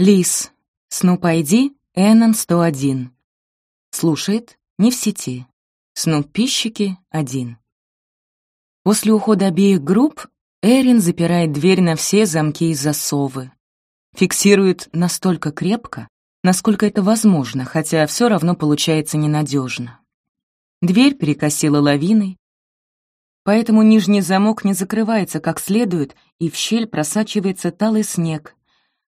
Лис. Снуп ID Эннон 101. Слушает, не в сети. Снуп пищики 1. После ухода обеих групп Эрин запирает дверь на все замки и засовы. Фиксирует настолько крепко, насколько это возможно, хотя все равно получается ненадежно. Дверь перекосила лавиной, поэтому нижний замок не закрывается как следует, и в щель просачивается талый снег.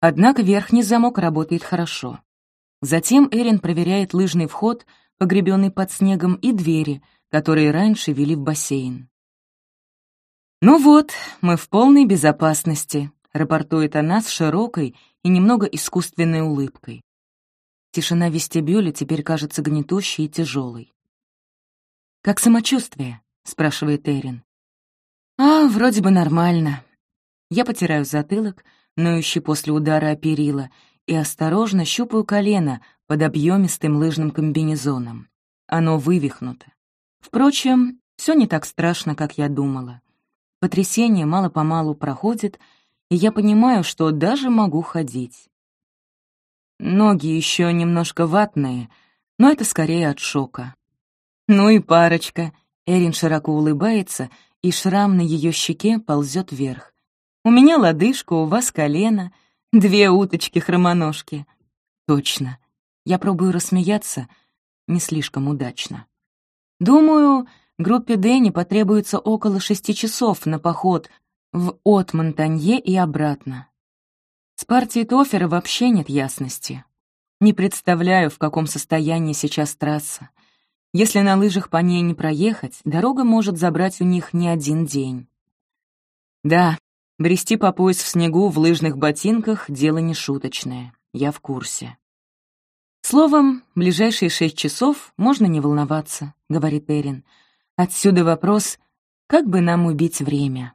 Однако верхний замок работает хорошо. Затем Эрин проверяет лыжный вход, погребенный под снегом, и двери, которые раньше вели в бассейн. «Ну вот, мы в полной безопасности», — рапортует она с широкой и немного искусственной улыбкой. Тишина вестибюля теперь кажется гнетущей и тяжелой. «Как самочувствие?» — спрашивает Эрин. «А, вроде бы нормально». Я потираю затылок, ноющий после удара о перила, и осторожно щупаю колено под объемистым лыжным комбинезоном. Оно вывихнуто. Впрочем, все не так страшно, как я думала. Потрясение мало-помалу проходит, и я понимаю, что даже могу ходить. Ноги еще немножко ватные, но это скорее от шока. Ну и парочка. Эрин широко улыбается, и шрам на ее щеке ползет вверх. У меня лодыжка, у вас колено, две уточки-хромоножки. Точно. Я пробую рассмеяться, не слишком удачно. Думаю, группе Дэнни потребуется около шести часов на поход в от Монтанье и обратно. С партией Тофера вообще нет ясности. Не представляю, в каком состоянии сейчас трасса. Если на лыжах по ней не проехать, дорога может забрать у них не один день. Да, брести по пояс в снегу в лыжных ботинках — дело не шуточное. Я в курсе. Словом, ближайшие шесть часов можно не волноваться, — говорит Эрин. Отсюда вопрос, как бы нам убить время?